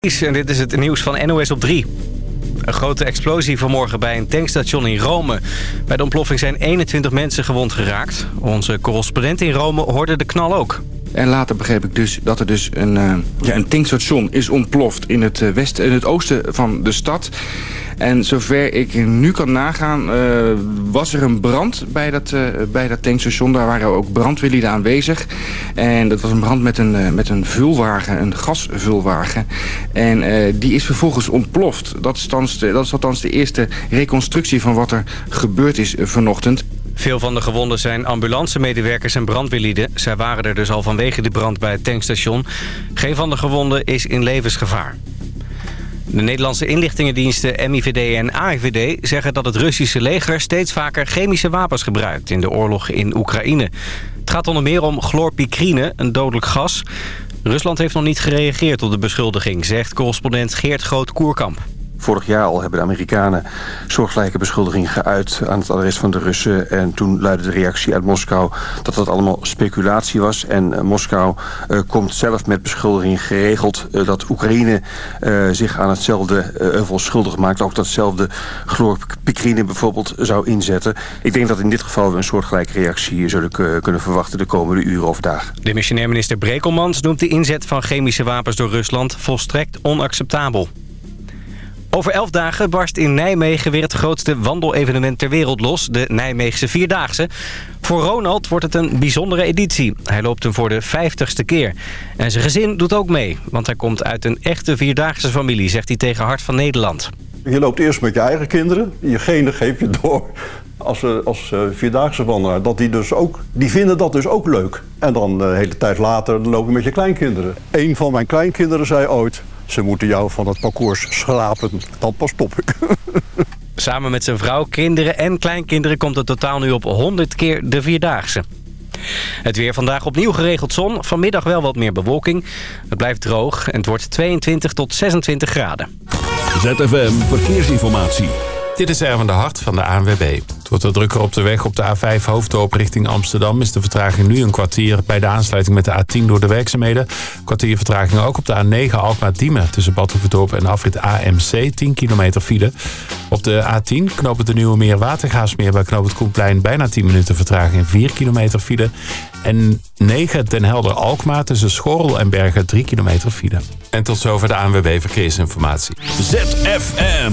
En dit is het nieuws van NOS op 3. Een grote explosie vanmorgen bij een tankstation in Rome. Bij de ontploffing zijn 21 mensen gewond geraakt. Onze correspondent in Rome hoorde de knal ook. En later begreep ik dus dat er dus een, uh, ja, een tankstation is ontploft in het, uh, westen, in het oosten van de stad. En zover ik nu kan nagaan, uh, was er een brand bij dat, bij dat tankstation. Daar waren ook brandweerlieden aanwezig. En dat was een brand met een, met een vulwagen, een gasvulwagen. En die is vervolgens ontploft. Dat is, althans de, dat is althans de eerste reconstructie van wat er gebeurd is vanochtend. Veel van de gewonden zijn ambulancemedewerkers en brandweerlieden. Zij waren er dus al vanwege de brand bij het tankstation. Geen van de gewonden is in levensgevaar. De Nederlandse inlichtingendiensten MIVD en AIVD zeggen dat het Russische leger steeds vaker chemische wapens gebruikt in de oorlog in Oekraïne. Het gaat onder meer om chlorpicrine, een dodelijk gas. Rusland heeft nog niet gereageerd op de beschuldiging, zegt correspondent Geert Groot-Koerkamp. Vorig jaar al hebben de Amerikanen soortgelijke beschuldigingen geuit aan het adres van de Russen. En toen luidde de reactie uit Moskou dat dat allemaal speculatie was. En uh, Moskou uh, komt zelf met beschuldigingen geregeld uh, dat Oekraïne zich aan hetzelfde euvel schuldig maakt. Ook datzelfde chlorpicrine bijvoorbeeld zou inzetten. Ik denk dat in dit geval we een soortgelijke reactie zullen kunnen verwachten de komende uren of dagen. De missionair minister Brekelmans noemt de inzet van chemische wapens door Rusland volstrekt onacceptabel. Over elf dagen barst in Nijmegen weer het grootste wandelevenement ter wereld los. De Nijmeegse Vierdaagse. Voor Ronald wordt het een bijzondere editie. Hij loopt hem voor de vijftigste keer. En zijn gezin doet ook mee. Want hij komt uit een echte Vierdaagse familie, zegt hij tegen Hart van Nederland. Je loopt eerst met je eigen kinderen. Je genen geef je door als, als uh, Vierdaagse wandelaar. Dat die, dus ook, die vinden dat dus ook leuk. En dan de hele tijd later loop je met je kleinkinderen. Een van mijn kleinkinderen zei ooit... Ze moeten jou van het parcours schrapen, dan pas stop ik. Samen met zijn vrouw, kinderen en kleinkinderen komt het totaal nu op 100 keer de Vierdaagse. Het weer vandaag opnieuw geregeld zon. Vanmiddag wel wat meer bewolking. Het blijft droog en het wordt 22 tot 26 graden. ZFM Verkeersinformatie. Dit is Erwin de Hart van de ANWB. Het wordt wat drukker op de weg op de A5 Hoofddorp richting Amsterdam... is de vertraging nu een kwartier bij de aansluiting met de A10 door de werkzaamheden. Kwartier vertraging ook op de A9 Alkmaar-Diemen... tussen Badhoevedorp en afrit AMC, 10 kilometer file. Op de A10 knooppunt de Nieuwe Meer Watergaasmeer... bij knooppunt Koenplein bijna 10 minuten vertraging, 4 kilometer file. En 9 Den Helder-Alkmaar tussen Schorrel en Bergen 3 kilometer file. En tot zover de ANWB Verkeersinformatie. ZFM.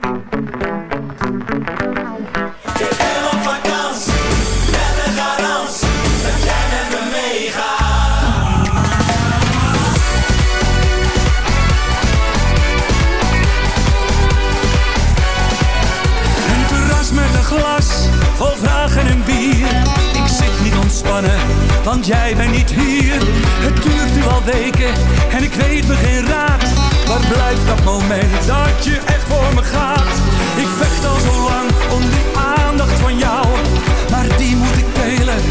Want jij bent niet hier. Het duurt nu al weken en ik weet me geen raad. Waar blijft dat moment dat je echt voor me gaat? Ik vecht al zo lang om die aandacht van jou, maar die moet ik delen.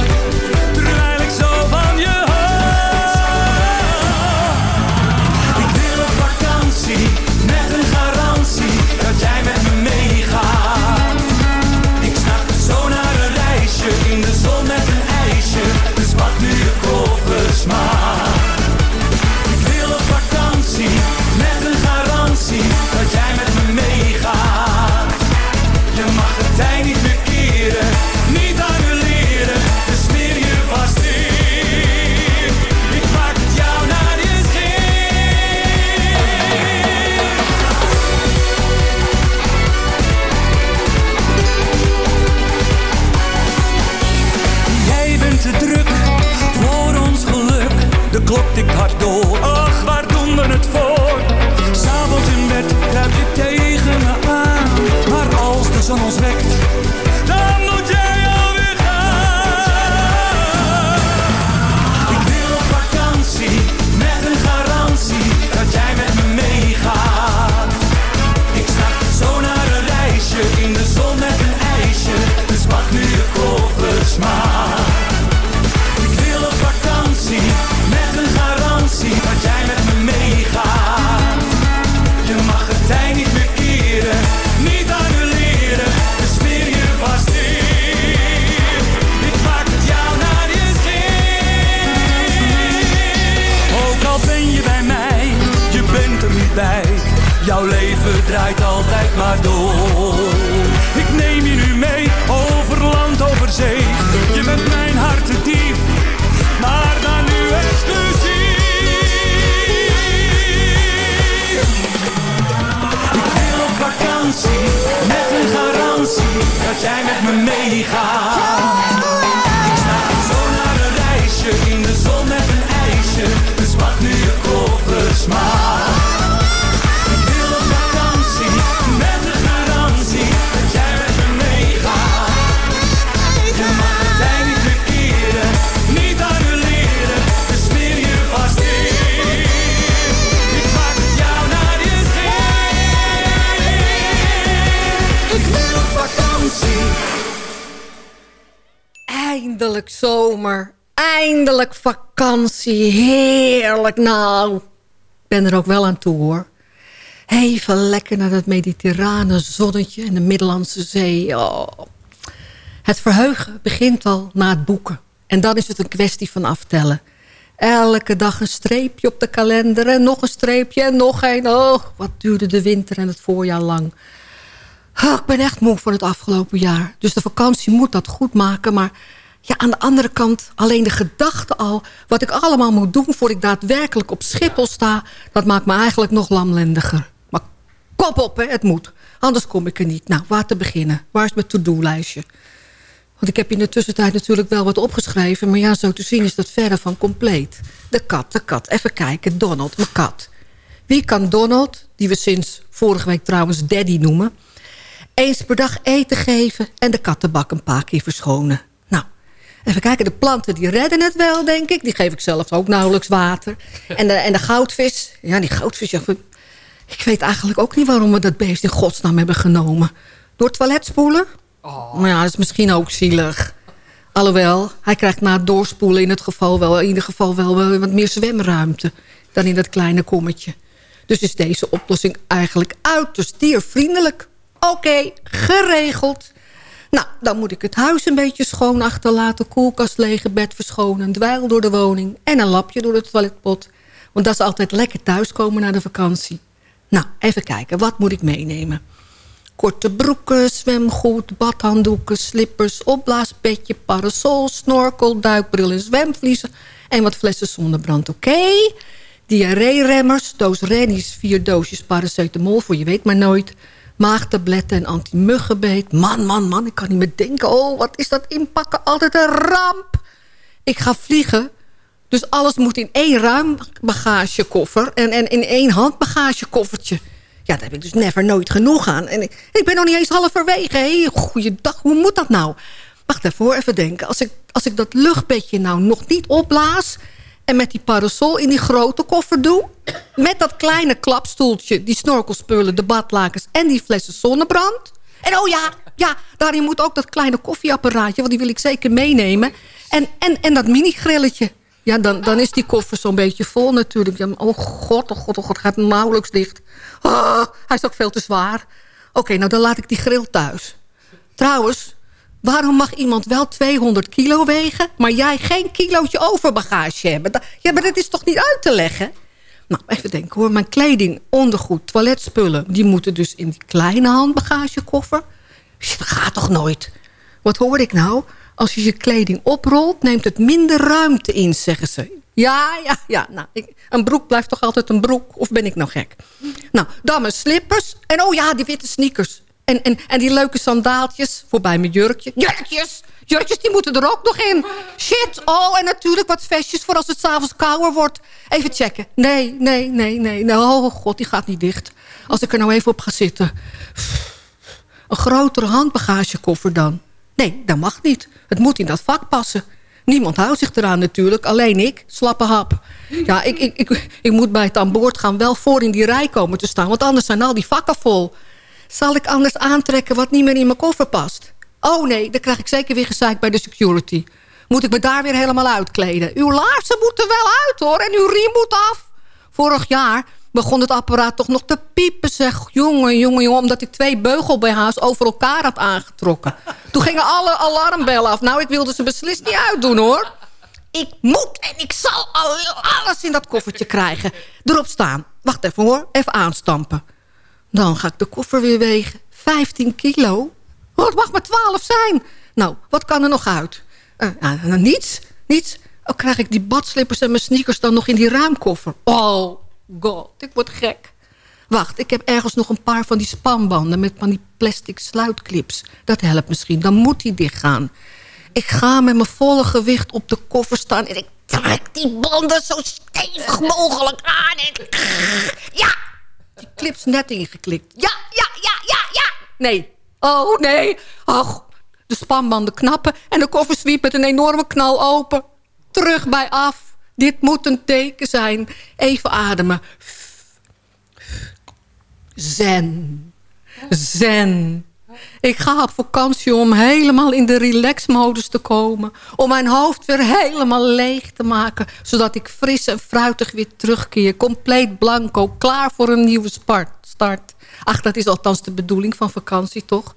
Eindelijk vakantie. Heerlijk. Nou, ik ben er ook wel aan toe hoor. Even lekker naar dat mediterrane zonnetje en de Middellandse Zee. Oh. Het verheugen begint al na het boeken. En dan is het een kwestie van aftellen. Elke dag een streepje op de kalender en nog een streepje en nog een. Oh, wat duurde de winter en het voorjaar lang. Ah, ik ben echt moe van het afgelopen jaar. Dus de vakantie moet dat goed maken. Maar ja, aan de andere kant, alleen de gedachte al... wat ik allemaal moet doen voor ik daadwerkelijk op Schiphol sta... dat maakt me eigenlijk nog lamlendiger. Maar kop op, hè, het moet. Anders kom ik er niet. Nou, waar te beginnen? Waar is mijn to-do-lijstje? Want ik heb in de tussentijd natuurlijk wel wat opgeschreven... maar ja, zo te zien is dat verre van compleet. De kat, de kat. Even kijken, Donald, mijn kat. Wie kan Donald, die we sinds vorige week trouwens Daddy noemen... eens per dag eten geven en de kattenbak een paar keer verschonen? Nou, even kijken, de planten die redden het wel, denk ik. Die geef ik zelf ook nauwelijks water. En de, en de goudvis, ja, die goudvis... Ja, ik weet eigenlijk ook niet waarom we dat beest in godsnaam hebben genomen. Door het toilet spoelen? Maar ja, dat is misschien ook zielig. Alhoewel, hij krijgt na het doorspoelen in, het geval wel, in ieder geval wel wel wat meer zwemruimte... dan in dat kleine kommetje. Dus is deze oplossing eigenlijk uiterst diervriendelijk. Oké, geregeld. Nou, dan moet ik het huis een beetje schoon achterlaten... koelkast lege, bed verschonen, een dweil door de woning... en een lapje door de toiletpot. Want dat is altijd lekker thuiskomen na de vakantie. Nou, even kijken, wat moet ik meenemen? Korte broeken, zwemgoed, badhanddoeken, slippers, opblaasbedje, parasol, snorkel, duikbril en zwemvliezen. En wat flessen zonnebrand, oké? Diarree-remmers, doos Rennies, vier doosjes paracetamol voor je weet maar nooit. Maagtabletten en anti-muggenbeet. Man, man, man, ik kan niet meer denken. Oh, wat is dat inpakken? Altijd een ramp. Ik ga vliegen, dus alles moet in één ruim bagagekoffer... en, en in één handbagagekoffertje. Ja, daar heb ik dus never nooit genoeg aan. En ik, ik ben nog niet eens halverwege. Hé, goeiedag, hoe moet dat nou? Wacht hoor, even denken. Als ik, als ik dat luchtbedje nou nog niet opblaas... en met die parasol in die grote koffer doe... met dat kleine klapstoeltje, die snorkelspullen, de badlakens... en die flessen zonnebrand... En oh ja, ja, daarin moet ook dat kleine koffieapparaatje... want die wil ik zeker meenemen. En, en, en dat mini-grilletje. Ja, dan, dan is die koffer zo'n beetje vol natuurlijk. Oh god, oh god, oh god, gaat nauwelijks dicht. Ah, hij is ook veel te zwaar. Oké, nou dan laat ik die grill thuis. Trouwens, waarom mag iemand wel 200 kilo wegen... maar jij geen kilootje overbagage hebben? Ja, maar dat is toch niet uit te leggen? Nou, even denken hoor. Mijn kleding, ondergoed, toiletspullen... die moeten dus in die kleine handbagagekoffer. Dat gaat toch nooit? Wat hoorde ik nou? Als je je kleding oprolt, neemt het minder ruimte in, zeggen ze. Ja, ja, ja. Nou, ik, een broek blijft toch altijd een broek? Of ben ik nou gek? Nou, dan mijn slippers. En oh ja, die witte sneakers. En, en, en die leuke sandaaltjes. Voorbij mijn jurkje. Jurkjes! Jurkjes, die moeten er ook nog in. Shit. Oh, en natuurlijk wat vestjes voor als het s'avonds kouder wordt. Even checken. Nee, nee, nee, nee. Oh god, die gaat niet dicht. Als ik er nou even op ga zitten. Een grotere handbagagekoffer dan. Nee, dat mag niet. Het moet in dat vak passen. Niemand houdt zich eraan natuurlijk. Alleen ik, slappe hap. Ja, ik, ik, ik, ik moet bij het aan boord gaan wel voor in die rij komen te staan. Want anders zijn al die vakken vol. Zal ik anders aantrekken wat niet meer in mijn koffer past? Oh nee, dan krijg ik zeker weer gezeik bij de security. Moet ik me daar weer helemaal uitkleden? Uw laarzen moeten wel uit hoor en uw riem moet af. Vorig jaar begon het apparaat toch nog te piepen, zeg. Jongen, jongen, jongen, omdat ik twee beugel-BH's over elkaar had aangetrokken. Toen gingen alle alarmbellen af. Nou, ik wilde ze beslist niet uitdoen, hoor. Ik moet en ik zal al- alles in dat koffertje krijgen. Erop staan. Wacht even, hoor. Even aanstampen. Dan ga ik de koffer weer wegen. 15 kilo? Oh, het mag maar 12 zijn. Nou, wat kan er nog uit? Eh, nou, niets, niets. Oh, krijg ik die badslippers en mijn sneakers dan nog in die ruimkoffer? Oh, god, ik word gek. Wacht, ik heb ergens nog een paar van die spanbanden... met van die plastic sluitclips. Dat helpt misschien, dan moet die dicht gaan. Ik ga met mijn volle gewicht op de koffer staan... en ik trek die banden zo stevig mogelijk aan. Ja, die clips net ingeklikt. Ja, ja, ja, ja, ja. Nee. Oh, nee. Ach, de spanbanden knappen en de koffer zwiep met een enorme knal open. Terug bij af. Dit moet een teken zijn. Even ademen. Zen. Zen. Ik ga op vakantie om helemaal in de relaxmodus te komen. Om mijn hoofd weer helemaal leeg te maken. Zodat ik fris en fruitig weer terugkeer. Compleet blanco. Klaar voor een nieuwe start. Ach, dat is althans de bedoeling van vakantie, toch?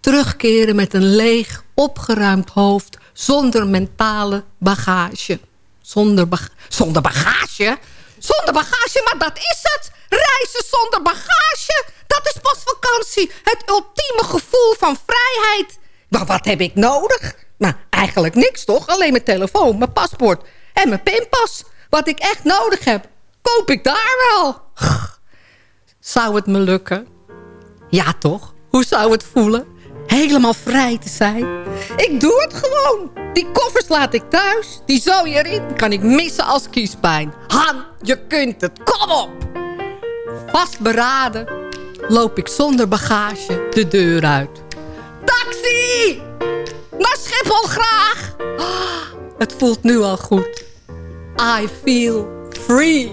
Terugkeren met een leeg, opgeruimd hoofd. Zonder mentale bagage. Zonder, zonder bagage? Zonder bagage, maar dat is het. Reizen zonder bagage, dat is pas vakantie. Het ultieme gevoel van vrijheid. Maar wat heb ik nodig? Nou, eigenlijk niks toch? Alleen mijn telefoon, mijn paspoort en mijn pinpas. Wat ik echt nodig heb, koop ik daar wel. Zou het me lukken? Ja toch? Hoe zou het voelen? helemaal vrij te zijn. Ik doe het gewoon. Die koffers laat ik thuis. Die zo hierin kan ik missen als kiespijn. Han, je kunt het. Kom op! Vastberaden loop ik zonder bagage de deur uit. Taxi! Naar Schiphol graag! het voelt nu al goed. I feel free.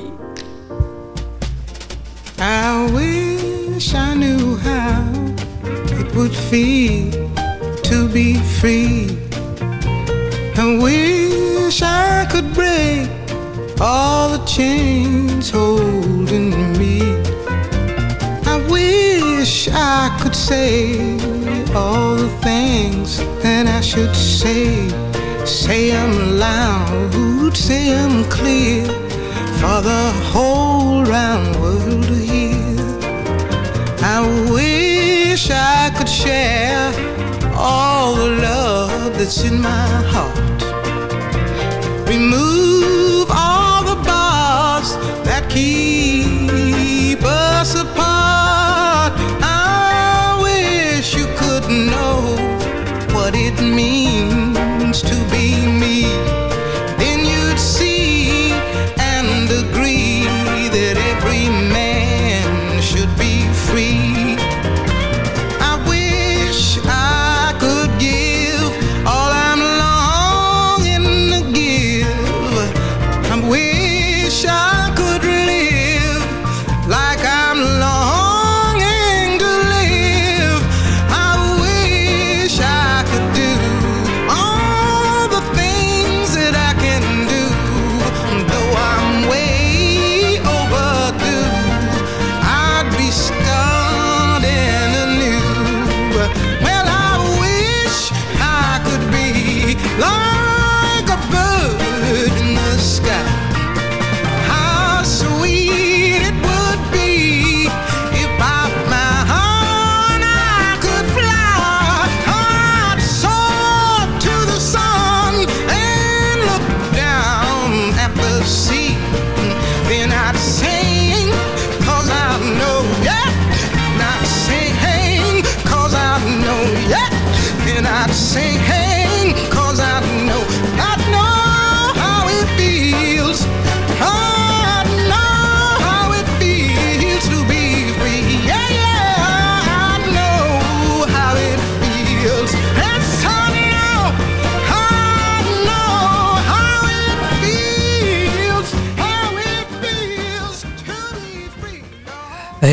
I wish I knew how it would feel to be free. I wish I could break all the chains holding me. I wish I could say all the things that I should say. Say them loud, say clear for the whole round world to hear. I wish I could share all the love that's in my heart. Remove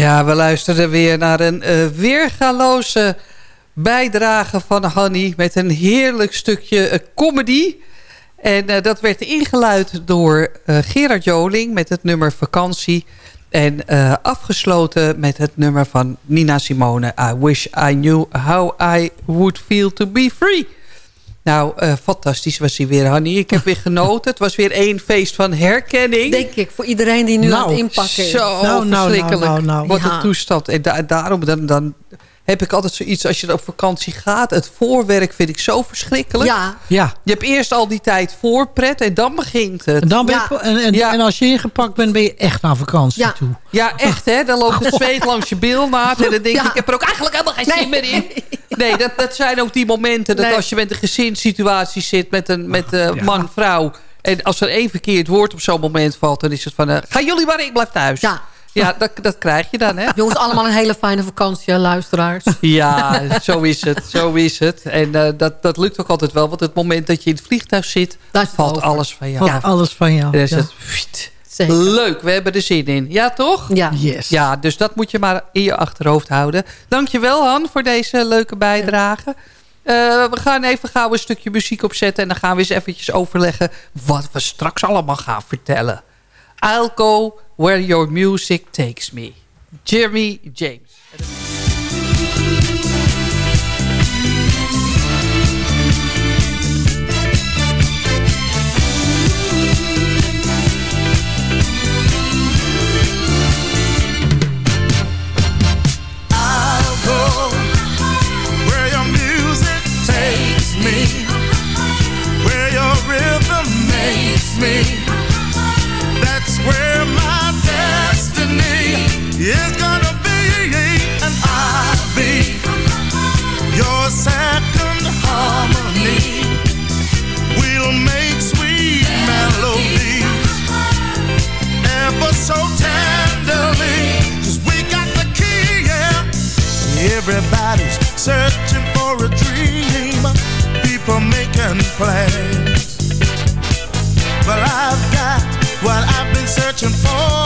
Ja, we luisterden weer naar een eh, weergaloze bijdrage van Hanny... met een heerlijk stukje eh, comedy. En eh, dat werd ingeluid door Gerard Joling met het nummer Vakantie... En afgesloten met het nummer van Nina Simone... I wish I knew how I would feel to be free. Nou, eh, fantastisch was hij weer, Hanny. Ik heb weer genoten. Het was weer één feest van herkenning. Denk ik, voor iedereen die nu Nou, aan het inpakken is. Zo Nou, nou, verschrikkelijk. nou, nou, nou. Wat Ja. een toestand. En da- daarom dan, dan heb ik altijd zoiets als je op vakantie gaat. Het voorwerk vind ik zo verschrikkelijk. Ja. Ja. Je hebt eerst al die tijd voorpret en dan begint het. En, dan ben je, en, en, Ja. en als je ingepakt bent, ben je echt naar vakantie Ja. toe. Ja, echt hè. Dan loopt het zweet langs je bilnaad. En dan denk je, Ja. ik heb er ook eigenlijk helemaal geen zin meer in. Nee, dat, dat zijn ook die momenten dat Nee. als je met een gezinssituatie zit met een met, eh, Ja. man, vrouw. En als er één verkeerd woord op zo'n moment valt, dan is het van, eh, gaan jullie maar, ik blijf thuis. Ja. Ja, dat, dat krijg je dan hè. Jongens, allemaal een hele fijne vakantie, hè, luisteraars. Ja, zo is het. Zo is het. En eh, dat, dat lukt ook altijd wel. Want het moment dat je in het vliegtuig zit, Daar valt over. alles van jou. Valt alles van jou. Dan is Ja. het, leuk, we hebben er zin in. Ja, toch? Ja. Yes. Ja, dus dat moet je maar in je achterhoofd houden. Dankjewel Han voor deze leuke bijdrage. Eh, we gaan even gauw een stukje muziek opzetten... en dan gaan we eens eventjes overleggen... wat we straks allemaal gaan vertellen. Go where your music takes me. Jeremy James. I'll go where your music takes me, searching for a dream. People making plans. But I've got what I've been searching for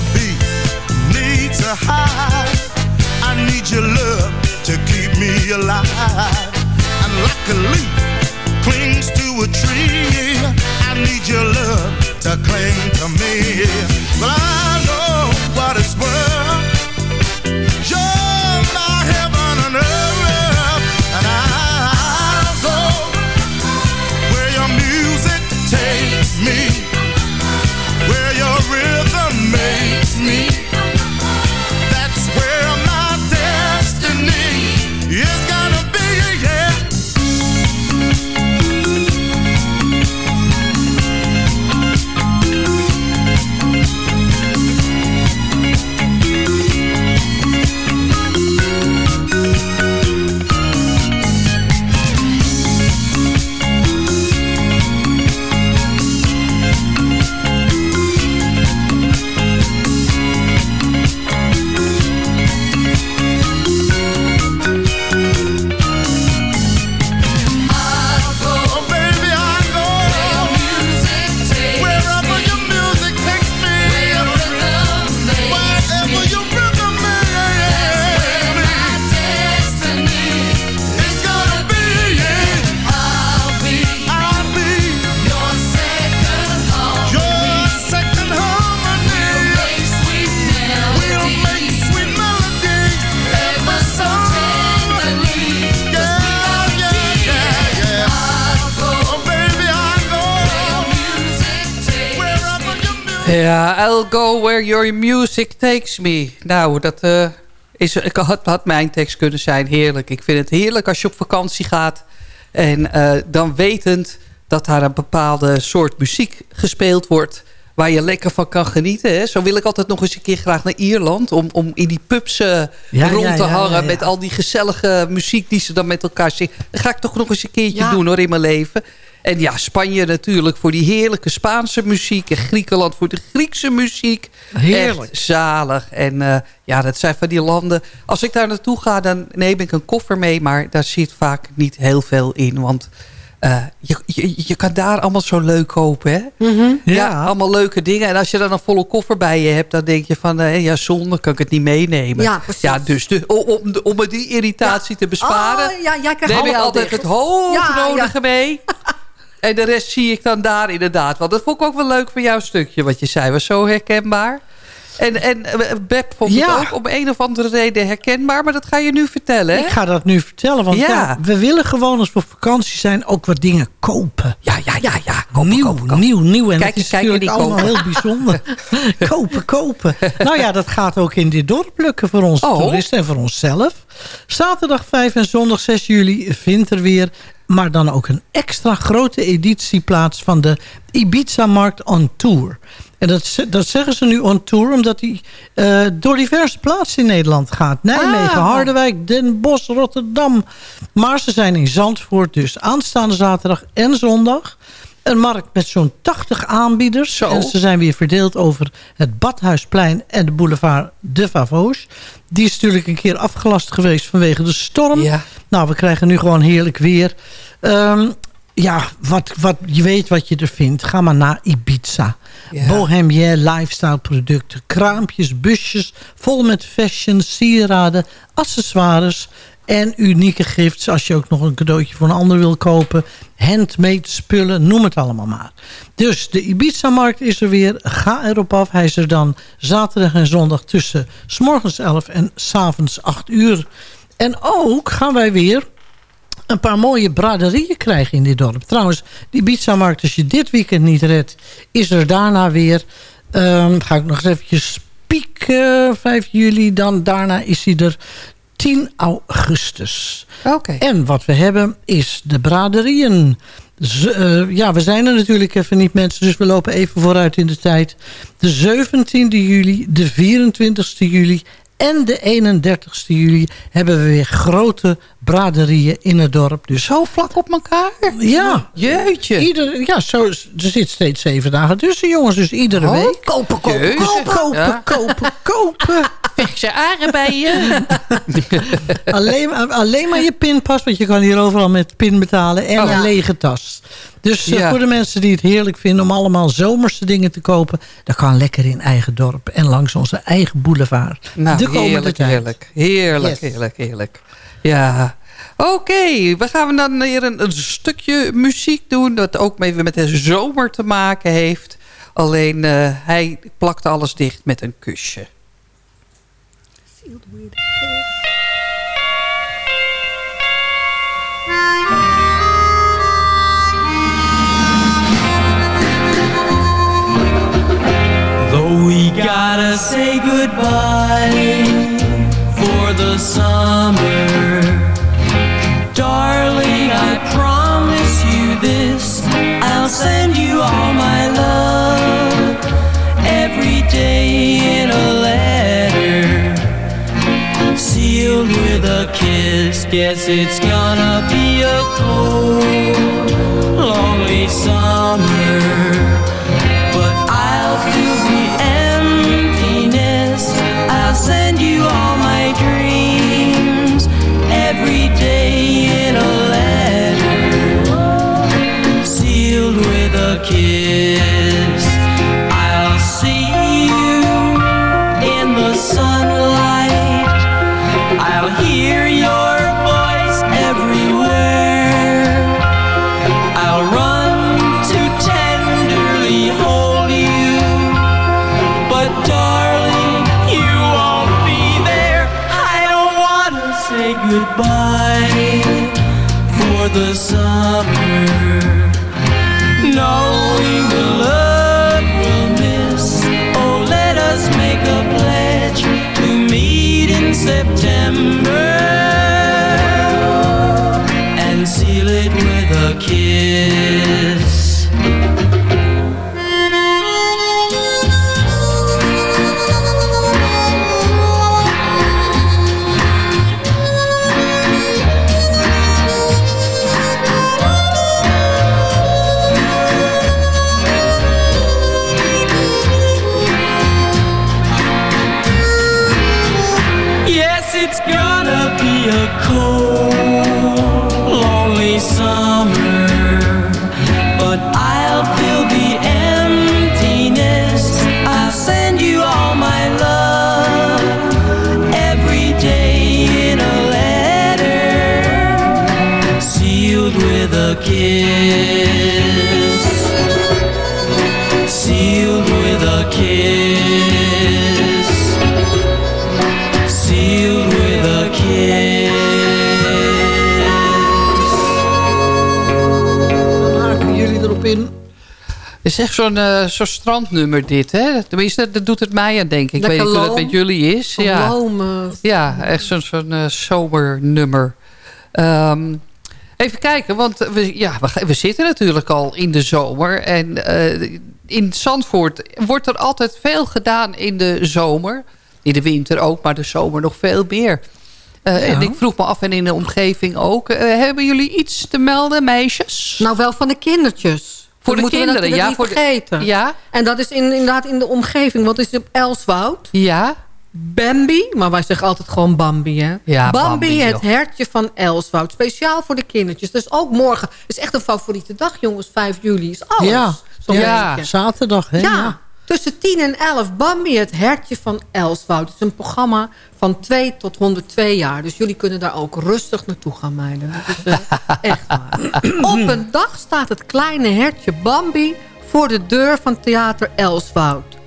like a bee needs a hive. I need your love to keep me alive. I'll go where your music takes me. Nou, dat eh, is, ik had, had mijn tekst kunnen zijn. Heerlijk. Ik vind het heerlijk als je op vakantie gaat. En eh, dan wetend dat daar een bepaalde soort muziek gespeeld wordt... waar je lekker van kan genieten. Hè. Zo wil ik altijd nog eens een keer graag naar Ierland... om, om in die pubs eh, Ja, rond ja, te ja, hangen... met al die gezellige muziek die ze dan met elkaar zingen. Dat ga ik toch nog eens een keertje doen hoor in mijn leven. En ja, Spanje natuurlijk voor die heerlijke Spaanse muziek. En Griekenland voor de Griekse muziek. Heerlijk. Echt zalig. En eh, ja, dat zijn van die landen. Als ik daar naartoe ga, dan neem ik een koffer mee. Maar daar zit vaak niet heel veel in. Want eh, je, je, je kan daar allemaal zo leuk kopen, hè? Mhm. Ja. Ja. allemaal leuke dingen. En als je dan een volle koffer bij je hebt... dan denk je van, eh, ja, zonde, kan ik het niet meenemen. Ja, precies. Ja, dus de, om, om, die irritatie te besparen... Oh, ja, jij krijgt neem altijd dicht. het hoofdnodige Ja, mee. En de rest zie ik dan daar inderdaad. Want dat vond ik ook wel leuk van jouw stukje. Wat je zei was zo herkenbaar. En, en eh, Beb vond Ja. het ook om een of andere reden herkenbaar. Maar dat ga je nu vertellen, hè? Ik ga dat nu vertellen, want Ja. ja. we willen gewoon als we op vakantie zijn ook wat dingen kopen. Ja, ja, ja, ja. Kopen, nieuw, kopen, kopen. nieuw, nieuw. En Kijk dat is kijk, natuurlijk allemaal kopen. heel bijzonder. kopen, kopen. Nou ja, dat gaat ook in dit dorp lukken voor onze Oh. toeristen en voor onszelf. Zaterdag 5 en zondag 6 juli vindt er weer... maar dan ook een extra grote editie plaats van de Ibiza-markt on Tour. En dat, dat zeggen ze nu on tour, omdat die eh, door diverse plaatsen in Nederland gaat. Nijmegen, Ah. Harderwijk, Den Bosch, Rotterdam. Maar ze zijn in Zandvoort dus aanstaande zaterdag en zondag. Een markt met zo'n 80 aanbieders. Zo. En ze zijn weer verdeeld over het Badhuisplein en de boulevard De Vavoos. Die is natuurlijk een keer afgelast geweest vanwege de storm. Ja. Nou, we krijgen nu gewoon heerlijk weer. Ehm, ja, wat, wat, je weet wat je er vindt. Ga maar naar Ibiza. Ja. Bohemian lifestyle producten. Kraampjes, busjes. Vol met fashion, sieraden, accessoires. En unieke gifts. Als je ook nog een cadeautje voor een ander wil kopen. Handmade spullen, noem het allemaal maar. Dus de Ibiza-markt is er weer. Ga erop af. Hij is er dan zaterdag en zondag tussen s morgens 11 en s avonds 8 uur. En ook gaan wij weer een paar mooie braderieën krijgen in dit dorp. Trouwens, die Ibiza-markt, als je dit weekend niet redt... is er daarna weer... ehm, ga ik nog eens eventjes spieken, 5 juli. Dan daarna is hij er 10 augustus. Oké. En wat we hebben is de braderieën. Z- eh, ja, we zijn er natuurlijk even niet mensen, dus we lopen even vooruit in de tijd. De 17e juli, de 24e juli en de 31 juli hebben we weer grote braderieën in het dorp. Dus Zo vlak op elkaar? ja, Jeetje. ieder, ja zo, er zit steeds zeven dagen tussen, jongens. Dus iedere Oh, week. Kopen, kopen, Jezus. kopen. Kopen, Ja. kopen, kopen. Vechtse aardbeien. alleen, alleen maar je pinpas, want je kan hier overal met pin betalen. En Oh. een lege tas. Dus eh, Ja. voor de mensen die het heerlijk vinden om allemaal zomerse dingen te kopen... dat kan lekker in eigen dorp en langs onze eigen boulevard. Nou, de komende heerlijk, tijd. heerlijk. Heerlijk, Yes. heerlijk, heerlijk. Ja. Oké, we gaan dan weer een, een stukje muziek doen... dat ook even met de zomer te maken heeft. Alleen eh, hij plakt alles dicht met een kusje. Though we gotta say goodbye for the summer, darling, I promise you this. I'll send you all my love every day in a letter, sealed with a kiss. Guess it's gonna be a cold, lonely summer goodbye for the summer, knowing the love we'll miss. Oh, let us make a pledge to meet in September and seal it with a kiss. kiss Sealed with a kiss Sealed with a kiss Dan haken jullie erop in. Het is echt zo'n eh, uh, zo strandnummer dit, hè? Tenminste, dat doet het mij aan denken. Ik Lekker weet niet hoe dat met jullie is. Ja, eh. ja echt zo'n zo'n uh, zomernummer. Um, even kijken, want we, ja, we, we zitten natuurlijk al in de zomer. En eh, in Zandvoort wordt er altijd veel gedaan in de zomer. In de winter ook, maar de zomer nog veel meer. Eh, En ik vroeg me af, en in de omgeving ook. eh, hebben jullie iets te melden, meisjes? Nou, wel van de kindertjes. Voor Dat de kinderen, ja, niet voor de- vergeten. Ja? En dat is in, inderdaad in de omgeving. Want het is op Elswoud. Ja? Bambi, maar wij zeggen altijd gewoon Bambi, hè? Ja, Bambi, Bambi, het hertje van Elswoud. Speciaal voor de kindertjes. Dus ook morgen. Het is echt een favoriete dag, jongens. 5 juli is alles. Ja, ja. zaterdag. Hè? Ja. Ja. tussen 10 en 11. Bambi, het hertje van Elswoud. Het is een programma van 2 tot 102 jaar. Dus jullie kunnen daar ook rustig naartoe gaan, meiden. Eh, echt waar. Op een dag staat het kleine hertje Bambi... voor de deur van Theater Elswoud.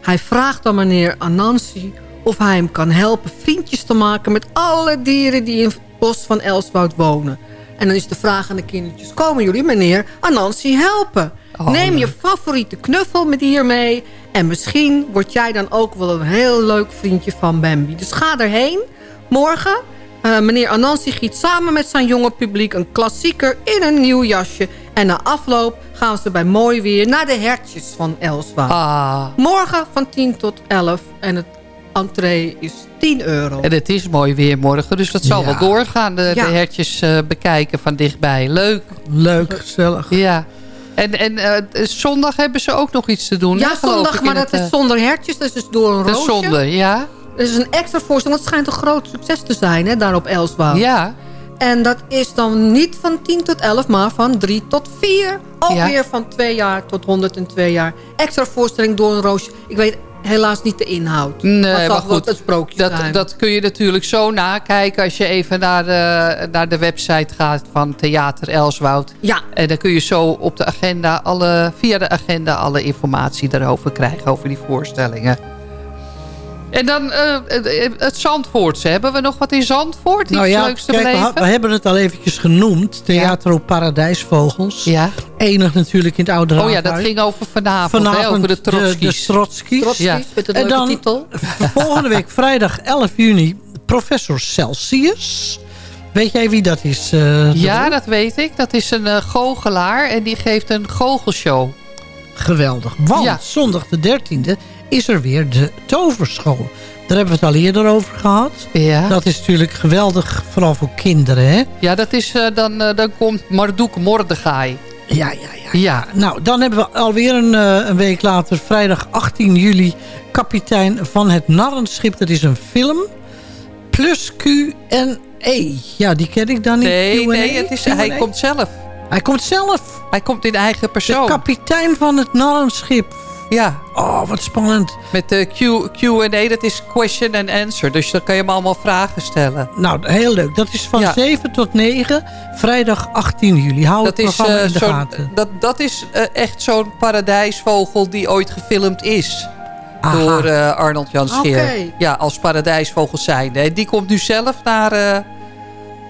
Hij vraagt aan meneer Anansi of hij hem kan helpen vriendjes te maken... met alle dieren die in het bos van Elswoud wonen. En dan is de vraag aan de kindertjes... komen jullie meneer Anansi helpen? Oh, Neem je favoriete knuffel met hier mee... en misschien word jij dan ook wel een heel leuk vriendje van Bambi. Dus ga erheen morgen... Eh, meneer Anansi giet samen met zijn jonge publiek een klassieker in een nieuw jasje. En na afloop gaan ze bij mooi weer naar de hertjes van Elswoud. Ah, Morgen van 10 tot 11 en het entree is 10 euro. en het is mooi weer morgen, dus dat zal Ja. wel doorgaan. De, Ja. de hertjes eh, bekijken van dichtbij. Leuk. Leuk, gezellig. Ja. En, en eh, zondag hebben ze ook nog iets te doen. ja, hè, zondag, ik, maar dat het, is eh, zonder hertjes. Dat is dus door een Dat is roosje. zonde, ja. Dat is een extra voorstelling. want Het schijnt een groot succes te zijn, hè, daar op Elswoud. Ja. En dat is dan niet van 10 tot 11, maar van 3 tot 4. Ook Ja. weer van 2 jaar tot 102 jaar. Extra voorstelling door een roosje. Ik weet helaas niet de inhoud. Nee, maar goed. het Dat, dat kun je natuurlijk zo nakijken als je even naar de, naar de website gaat van Theater Elswoud. Ja. En dan kun je zo op de agenda alle, via de agenda alle informatie daarover krijgen, over die voorstellingen. En dan eh, het- Zandvoortse. Hebben we nog wat in Zandvoort? Iets Nou ja, leuks te kijk, beleven? we hebben het al eventjes genoemd. Theatro Paradijsvogels. Ja. Enig natuurlijk in het Oude Oh ja, dat ging over vanavond, hè, Vanavond over de Trotskys. De, de Ja. met een En dan titel. volgende week vrijdag 11 juni professor Celsius. Weet jij wie dat is? eh, Ja, dat weet ik. Dat is een eh, goochelaar en die geeft een goochelshow. Geweldig. Want Ja. zondag de 13e is er weer de toverschool. Daar hebben we het al eerder over gehad. Ja, Dat is natuurlijk geweldig, vooral voor kinderen. Hè? ja dat is, eh, dan, eh, dan komt Marduk Mordechai. Ja, ja, ja. Ja, Nou, dan hebben we alweer een, eh, een week later, vrijdag 18 juli... kapitein van het Narrenschip. Dat is een film. Plus Q en E. Ja, die ken ik dan niet. nee, Q&A? nee het is, hij Q&A? komt zelf. Hij komt zelf. Hij komt in eigen De persoon. kapitein van het Narrenschip. Ja, Oh, wat spannend. met de Q- Q&A, dat is question and answer. Dus dan kan je hem allemaal vragen stellen. Nou, heel leuk. Dat is van Ja. 7 tot 9, vrijdag 18 juli. Hou Dat het is, programma eh, in de gaten. dat, dat is eh, echt zo'n paradijsvogel die ooit gefilmd is. Aha. Door eh, Arnold Jan Scheer. Oké. Ja, als paradijsvogel zijnde. En die komt nu zelf naar, eh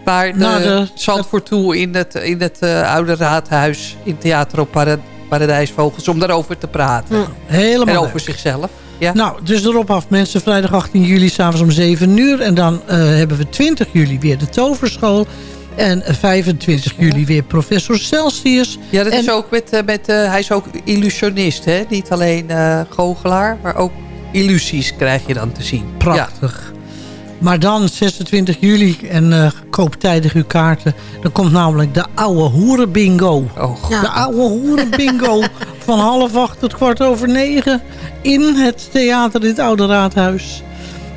naar de, Naar de- Zandvoort toe in het, in het eh, oude raadhuis in Theater op Para- Paradijsvogels. Om daarover te praten. Helemaal en leuk. over zichzelf. Ja. Nou, dus erop af mensen. Vrijdag 18 juli, s'avonds om 7 uur. En dan eh, hebben we 20 juli weer de toverschool. En 25 juli weer professor Celsius. Ja, dat En- is ook met, eh, met eh, hij is ook illusionist, hè? Niet alleen eh goochelaar, maar ook illusies krijg je dan te zien. Prachtig. Maar dan 26 juli en eh, koop tijdig uw kaarten. Dan komt namelijk de oude hoerenbingo. Oh, Ja. De oude hoerenbingo van half acht tot kwart over negen. In het theater in het Oude Raadhuis.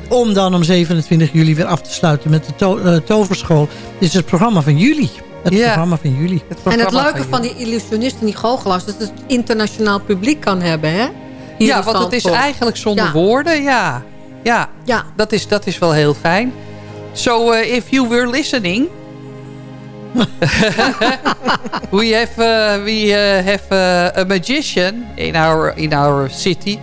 Om dan om 27 juli weer af te sluiten met de to- eh, toverschool. Dit is het programma van juli. Het Ja. programma van juli. het En het leuke van die illusionisten, die goochelaars... is dat het internationaal publiek kan hebben, hè? Hier Ja, want het is eigenlijk zonder Ja. woorden, ja. Ja, Ja, dat is, dat is wel heel fijn. So, uh, if you were listening... we have, uh, we uh, have uh, a magician in our, in our city.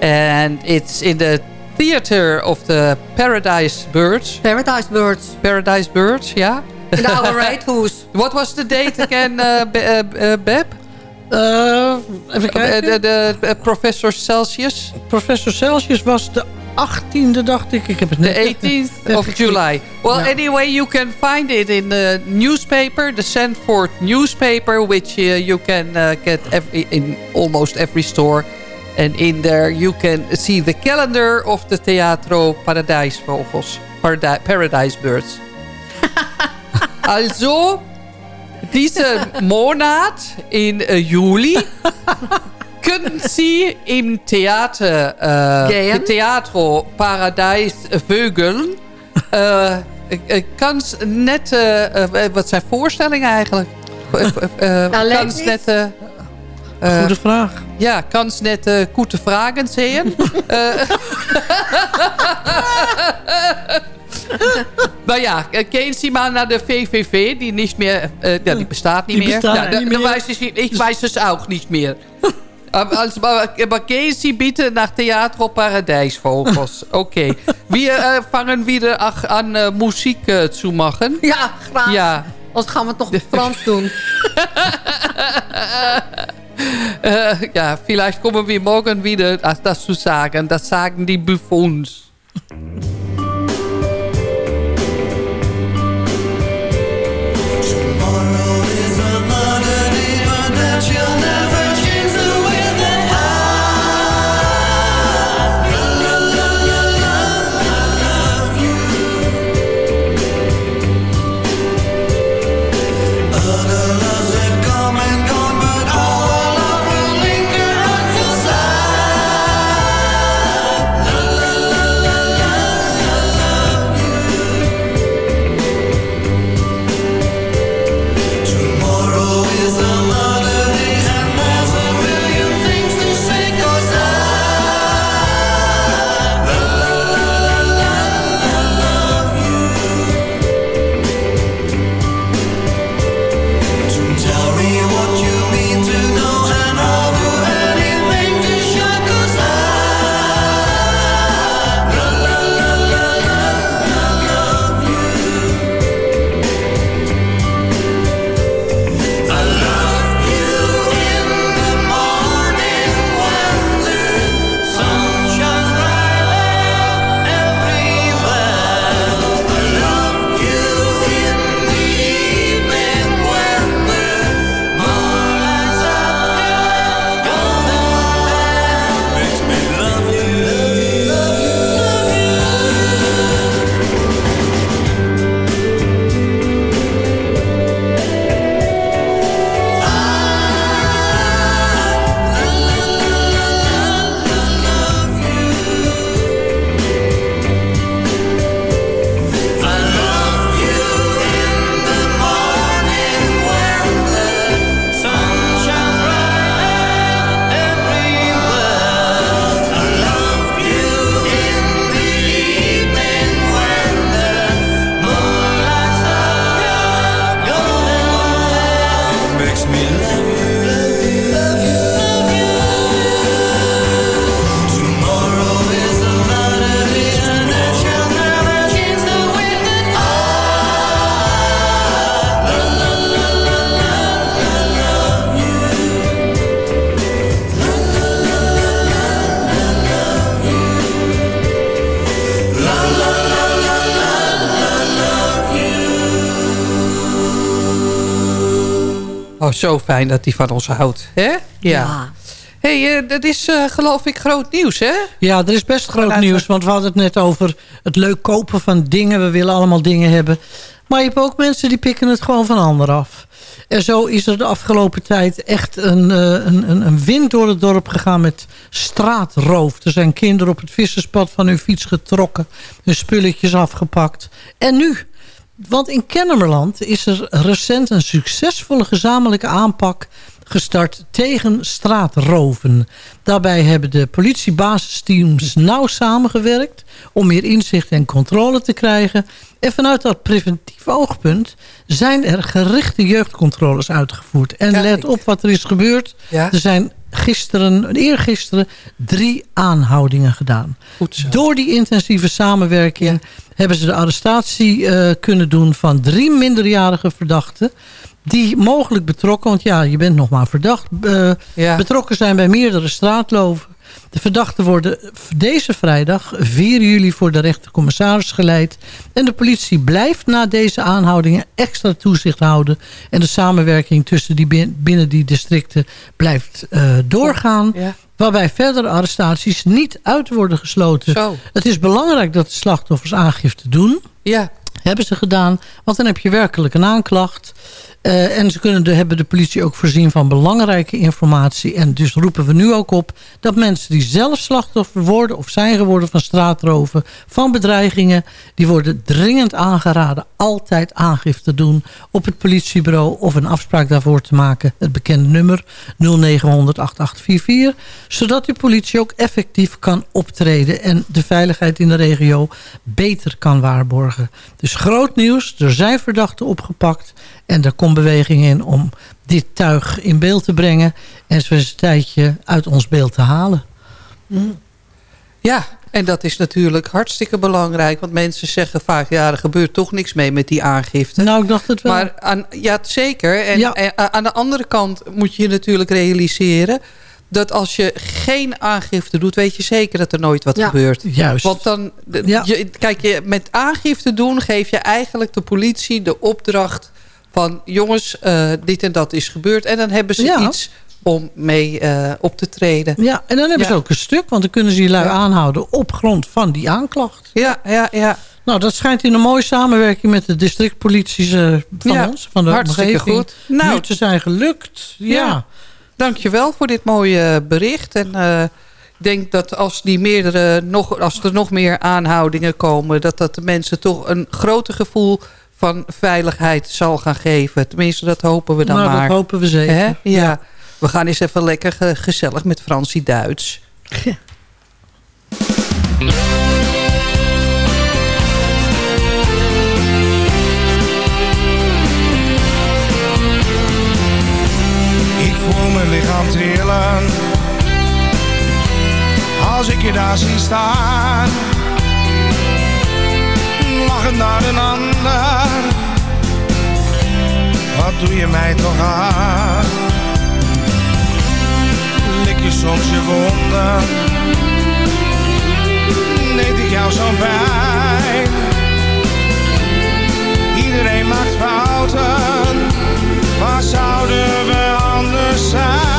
And it's in the theater of the Paradise Birds. Paradise Birds. Paradise Birds, ja. In de oude Raidhoes. What was the date again, uh, Be- uh, uh, Beb? Eh, even kijken. De, de, de- professor Celsius. Professor Celsius was de 18e, dacht ik. Ik heb het net The 18th of July. Well, Ja. anyway, you can find it in the newspaper, the Sanford newspaper, which uh, you can uh, get every, in almost every store. And in there you can see the calendar of the Teatro Paradijsvogels, Paradi Paradise Birds. also, diese Monat in uh, Juli können Sie im Theater, äh, Gehen? Teatro Paradijs Vögeln, eh, eh, kans nette, eh, wat zijn voorstellingen eigenlijk? Eh, eh, Nou, niet. nette, eh, Goede vraag. ja, kans nette goede vragen zien. Eh, Maar ja, eh, kennen Sie mal naar de VVV, die niet meer, eh, ja, die bestaat niet Die meer. bestaat ja, niet meer. ich, ich weiß es auch nicht aber gehen Sie bitte nach Theatro Paradijsvogels. Okay. Wir äh, fangen wieder ach, an, äh, Musik äh, zu machen. Ja, graag. Ja. Anders gaan we het nog Frans doen. Äh, ja, vielleicht kommen wir morgen wieder das, das zu sagen. Das sagen die Buffons. Zo fijn dat hij van ons houdt. Hè? Ja. hey, eh, dat is eh, geloof ik groot nieuws, hè? Ja, er is best groot Vanuit- nieuws. Want we hadden het net over het leuk kopen van dingen. We willen allemaal dingen hebben. Maar je hebt ook mensen die pikken het gewoon van anderen af. En zo is er de afgelopen tijd echt een, eh, een, een, een wind door het dorp gegaan met straatroof. Er zijn kinderen op het visserspad van hun fiets getrokken. Hun spulletjes afgepakt. En nu... Want in Kennemerland is er recent een succesvolle gezamenlijke aanpak gestart tegen straatroven. Daarbij hebben de politiebasisteams nauw samengewerkt om meer inzicht en controle te krijgen. En vanuit dat preventief oogpunt zijn er gerichte jeugdcontroles uitgevoerd. En let op wat er is gebeurd. Ja. Er zijn gisteren, eergisteren drie aanhoudingen gedaan. Door die intensieve samenwerking hebben ze de arrestatie eh, kunnen doen van drie minderjarige verdachten. die mogelijk betrokken, want ja, je bent nog maar verdacht, eh, Ja. betrokken zijn bij meerdere straatloven. De verdachten worden deze vrijdag 4 juli voor de rechtercommissaris geleid. En de politie blijft na deze aanhoudingen extra toezicht houden. En de samenwerking tussen die bin- binnen die districten blijft eh, doorgaan. Ja. Waarbij verdere arrestaties niet uit worden gesloten. Zo. Het is belangrijk dat de slachtoffers aangifte doen. Ja. Hebben ze gedaan. Want dan heb je werkelijk een aanklacht. Eh, en ze kunnen de, hebben de politie ook voorzien van belangrijke informatie. En dus roepen we nu ook op dat mensen die zelf slachtoffer worden... of zijn geworden van straatroven, van bedreigingen... die worden dringend aangeraden altijd aangifte doen... op het politiebureau of een afspraak daarvoor te maken. Het bekende nummer 0900 8844. Zodat de politie ook effectief kan optreden... en de veiligheid in de regio beter kan waarborgen. Dus groot nieuws, er zijn verdachten opgepakt... En er komt beweging in om dit tuig in beeld te brengen... en zo eens een tijdje uit ons beeld te halen. Ja, en dat is natuurlijk hartstikke belangrijk. Want mensen zeggen vaak, ja, er gebeurt toch niks mee met die aangifte. Nou, ik dacht het wel. Maar aan, ja, zeker. En, Ja. en aan de andere kant moet je je natuurlijk realiseren... dat als je geen aangifte doet, weet je zeker dat er nooit wat Ja. gebeurt. Juist. Want dan, de- Ja. je, kijk, je, met aangifte doen geef je eigenlijk de politie de opdracht van... jongens, eh, dit en dat is gebeurd. En dan hebben ze Ja. iets om mee eh, op te treden. Ja, en dan hebben Ja. ze ook een stuk... want dan kunnen ze die lui Ja. aanhouden op grond van die aanklacht. Ja, ja, ja. Nou, dat schijnt in een mooie samenwerking met de districtpolities eh, van ons. Van de hartstikke omgeving. goed. Nou, nu te zijn gelukt. Ja. Ja. Dankjewel voor dit mooie bericht. En ik denk dat als, die meerdere, nog, als er nog meer aanhoudingen komen... dat dat de mensen toch een groter gevoel van veiligheid zal gaan geven. Tenminste, dat hopen we dan nou, maar. dat hopen we zeker. Hè? Ja. We gaan eens even lekker ge- gezellig met Fransie Duits. Ik voel mijn lichaam trillen Als ik je daar zie staan Lachend naar een ander Wat doe je mij toch aan Lik je soms je wonden? Deed ik jou zo'n pijn. Iedereen maakt fouten Waar zouden we anders zijn?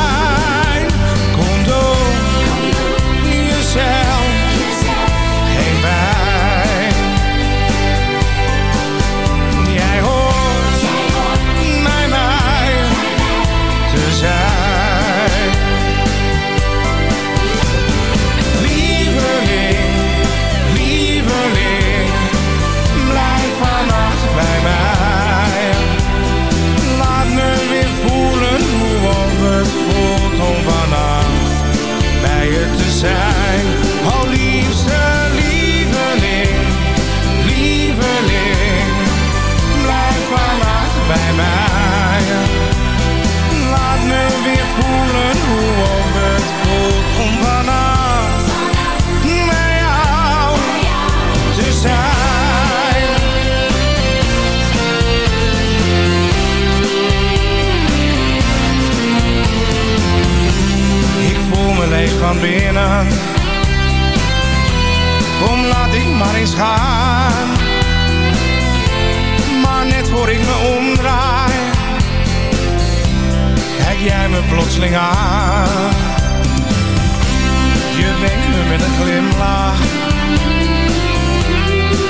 Je wenkt me met een glimlach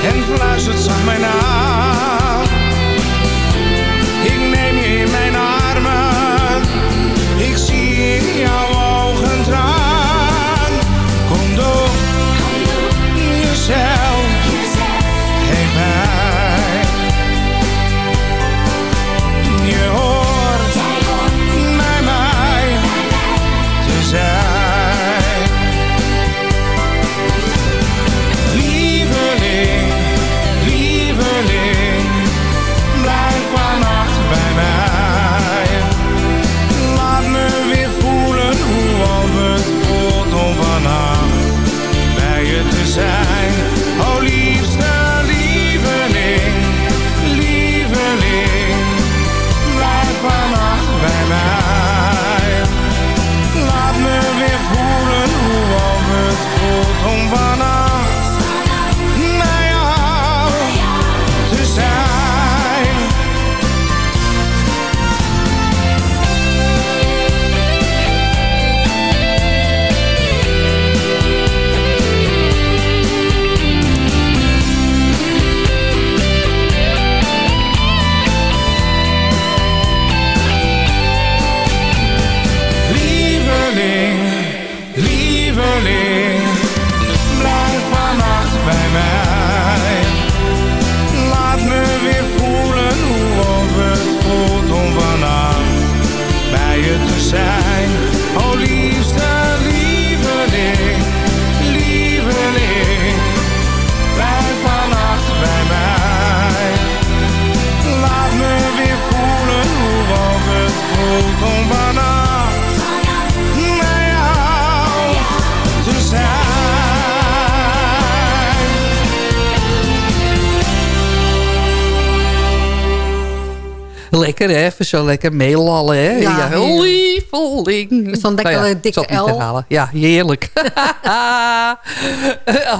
en fluistert zacht mij na. now. Lekker, hè? Even zo lekker meelallen, hè? Ja, Ja, lieveling. Zo'n lekkere Nou ja, dikke L. Ja, heerlijk.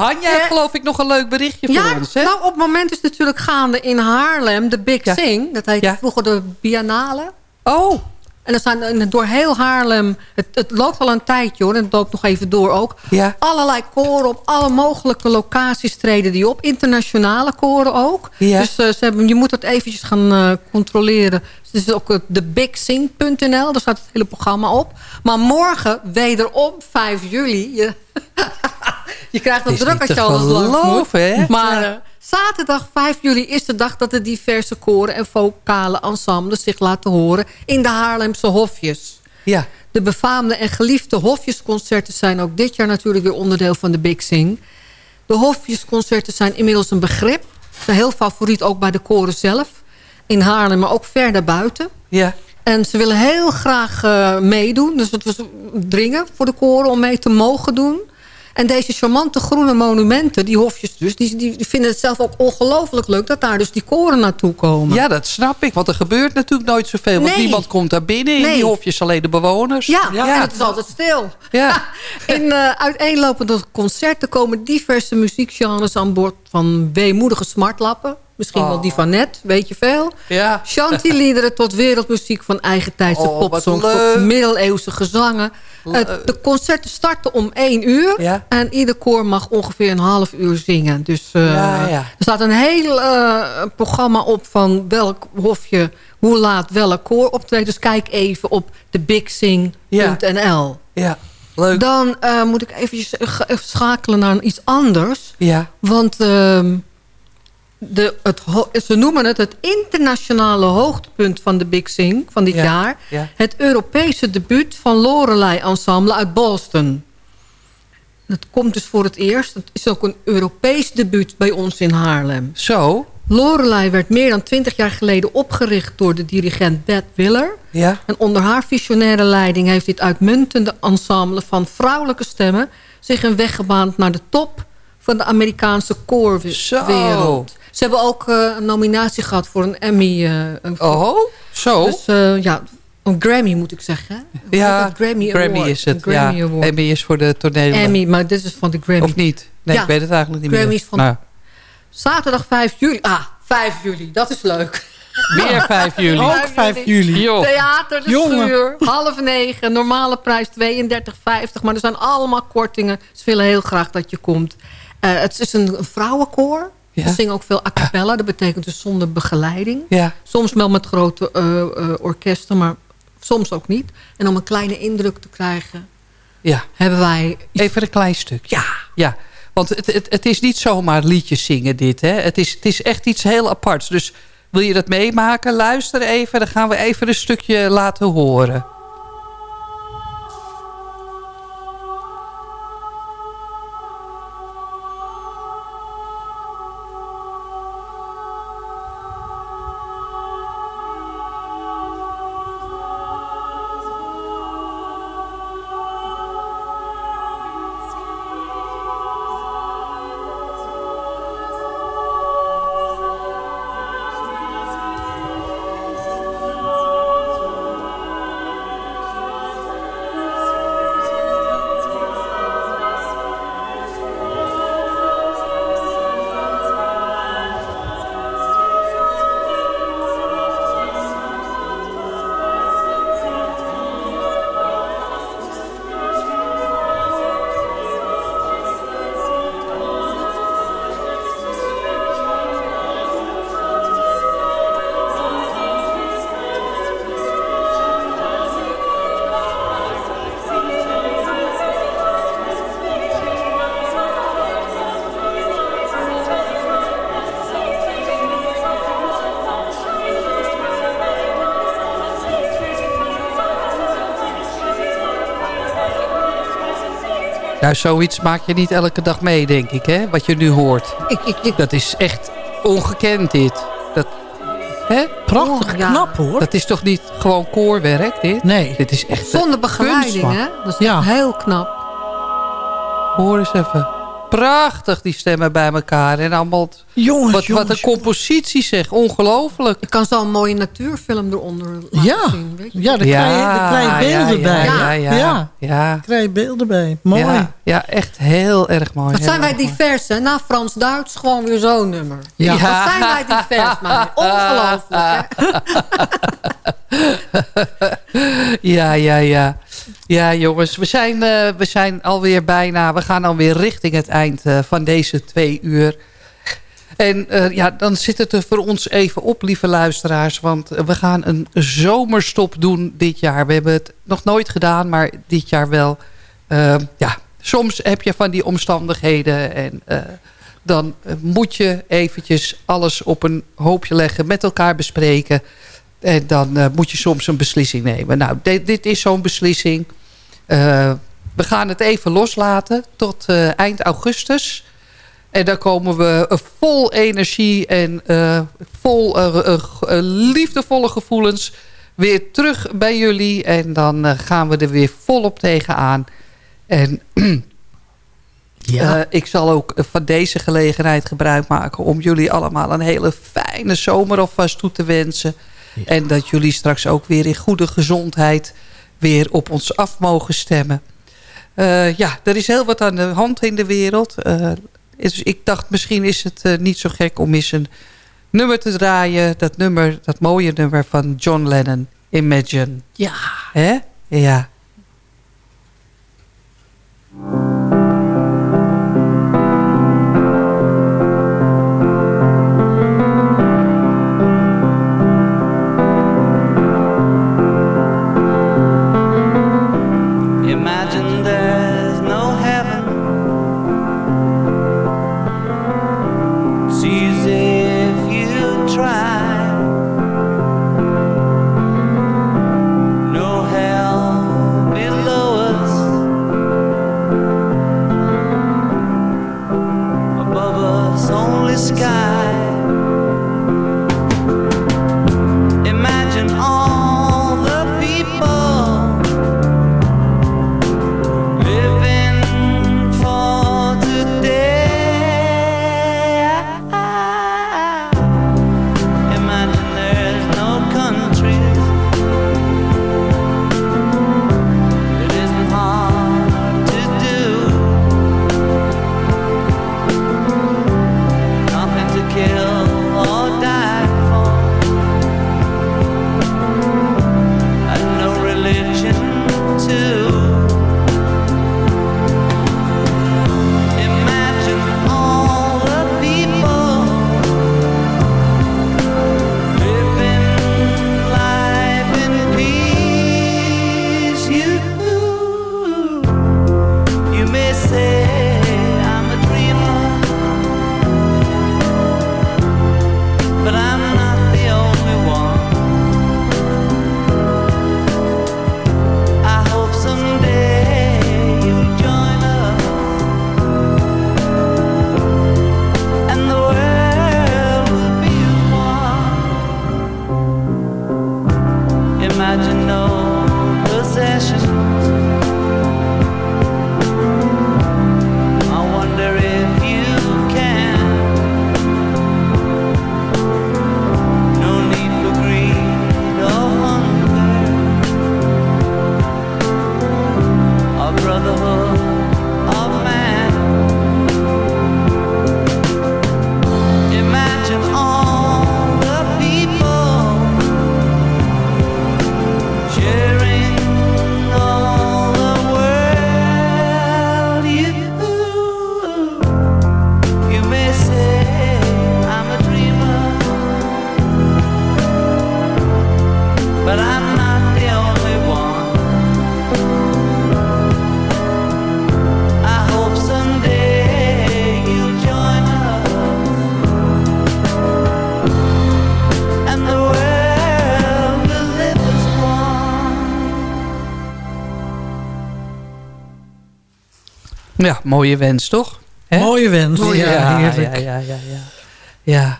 Han, jij hebt geloof ik nog een leuk berichtje voor ons, hè? nou op het moment is natuurlijk gaande in Haarlem de Big. Sing. Dat heet vroeger de Biennale. Oh, En er zijn eh, door heel Haarlem, het, het loopt al een tijdje hoor, en het loopt nog even door ook. Ja. Allerlei koren op alle mogelijke locaties treden die op. Internationale koren ook. Ja. Dus eh, ze hebben, je moet dat eventjes gaan eh, controleren. Dus het is ook het de bigsing.nl, daar staat het hele programma op. Maar morgen, wederom 5 juli, je, je krijgt het druk als je geloven, hè? Maar Ja. Zaterdag 5 juli is de dag dat de diverse koren en vocale ensembles zich laten horen in de Haarlemse hofjes. ja. De befaamde en geliefde hofjesconcerten zijn ook dit jaar natuurlijk weer onderdeel van de Big Sing. De hofjesconcerten zijn inmiddels een begrip. Ze zijn heel favoriet ook bij de koren zelf. In Haarlem, maar ook ver daarbuiten. Ja. En ze willen heel graag eh, meedoen. Dus het was dringen voor de koren om mee te mogen doen. En deze charmante groene monumenten, die hofjes dus... die, die vinden het zelf ook ongelooflijk leuk... dat daar dus die koren naartoe komen. ja, dat snap ik. Want er gebeurt natuurlijk nooit zoveel. Want niemand komt daar binnen in Nee. die hofjes. Alleen de bewoners. Ja, en het is altijd stil. Ja. In eh, uiteenlopende concerten komen diverse muziekgenres aan boord... van weemoedige smartlappen. Misschien wel die van net, weet je veel. Oh. Ja. Chanty-liederen tot wereldmuziek van eigen tijdse Oh, popsongs... tot middeleeuwse gezangen. De concerten starten om één uur. Ja. En ieder koor mag ongeveer een half uur zingen. Dus eh, Ja, ja. er staat een heel eh, programma op van welk hofje... hoe laat welk koor optreedt. Dus kijk even op thebigsing.nl. Ja. Leuk. Dan eh, moet ik eventjes schakelen naar iets anders. Ja. Want ehm, de, het, ze noemen het het internationale hoogtepunt van de Big Sing van dit Ja, jaar. ja. Het Europese debuut van Lorelei Ensemble uit Boston. Dat komt dus voor het eerst. Het is ook een Europees debuut bij ons in Haarlem. Zo. Lorelei werd meer dan twintig jaar geleden opgericht door de dirigent Beth Willer. Ja. En onder haar visionaire leiding heeft dit uitmuntende ensemble van vrouwelijke stemmen... zich een weg gebaand naar de top van de Amerikaanse koorwereld. Ze hebben ook eh, een nominatie gehad voor een Emmy. eh, een- Oh, zo. Dus eh, ja, een Grammy moet ik zeggen. Hoe ja? Grammy, Grammy Award. is het. Een Grammy ja. Award. Emmy is voor de toneel. Emmy, maar dit is van de Grammy. Of niet? Nee, Ja. ik weet het eigenlijk niet Grammy meer. is van- Nou, Zaterdag 5 juli. Ah, 5 juli, dat is leuk. weer 5 juli. Ook 5 juli. Joh. Theater de Jongen. Schuur, half negen. Normale prijs 32,50. Maar er zijn allemaal kortingen. Ze willen heel graag dat je komt. Eh, het is een vrouwenkoor. Ja. Ze zingen ook veel a cappella. Dat betekent dus zonder begeleiding. Ja. Soms wel met grote eh, eh, orkesten, maar soms ook niet. En om een kleine indruk te krijgen... Ja. hebben wij... Even een klein stukje. Ja, Ja, want het, het, het is niet zomaar liedjes zingen dit. Hè? Het, is, het is echt iets heel aparts. Dus wil je dat meemaken? Luister even. Dan gaan we even een stukje laten horen. Nou, zoiets maak je niet elke dag mee, denk ik, hè? Wat je nu hoort. ik, ik, ik, Dat is echt ongekend, dit. Dat, hè? Prachtig Oh, ja. knap hoor. Dat is toch niet gewoon koorwerk, dit? Nee. Dit is echt... zonder begeleiding, hè? Dat is Ja. heel knap. Hoor eens even. Prachtig, die stemmen bij elkaar. En allemaal... Jongens, wat, jongens, wat een compositie zeg. Ongelooflijk. Je kan zo'n mooie natuurfilm eronder laten Ja. zien. Weet je? Ja, daar krijg je, daar krijg je beelden bij. Ja, ja, ja. ja. Krijg je beelden bij. Mooi. Ja, ja, echt heel erg mooi. Wat zijn wij divers, hè? Na Frans-Duits gewoon weer zo'n nummer. Ja. Wat zijn wij divers, maar Ongelooflijk, hè? Ja, ja, ja. Ja, jongens, we zijn, eh, we zijn alweer bijna... We gaan alweer richting het eind eh, van deze twee uur. En eh, ja, dan zit het er voor ons even op, lieve luisteraars. Want we gaan een zomerstop doen dit jaar. We hebben het nog nooit gedaan, maar dit jaar wel. Ja, soms heb je van die omstandigheden... en dan moet je eventjes alles op een hoopje leggen... met elkaar bespreken... En dan moet je soms een beslissing nemen. Nou, dit is zo'n beslissing. Eh, we gaan het even loslaten tot eh, eind augustus. En dan komen we eh, vol energie en vol liefdevolle gevoelens weer terug bij jullie. En dan gaan we er weer volop tegenaan. En Ja. eh, ik zal ook van deze gelegenheid gebruik maken... om jullie allemaal een hele fijne zomer alvast toe te wensen. En dat jullie straks ook weer in goede gezondheid... weer op ons af mogen stemmen. Eh, ja, er is heel wat aan de hand in de wereld. Eh, dus ik dacht, misschien is het eh, niet zo gek om eens een nummer te draaien. Dat nummer, dat mooie nummer van John Lennon, Imagine. Ja. Hè? Ja. Imagine there's Ja, mooie wens, toch? Hè? Mooie wens. Mooie- ja, ja, heerlijk. ja, ja, ja, ja.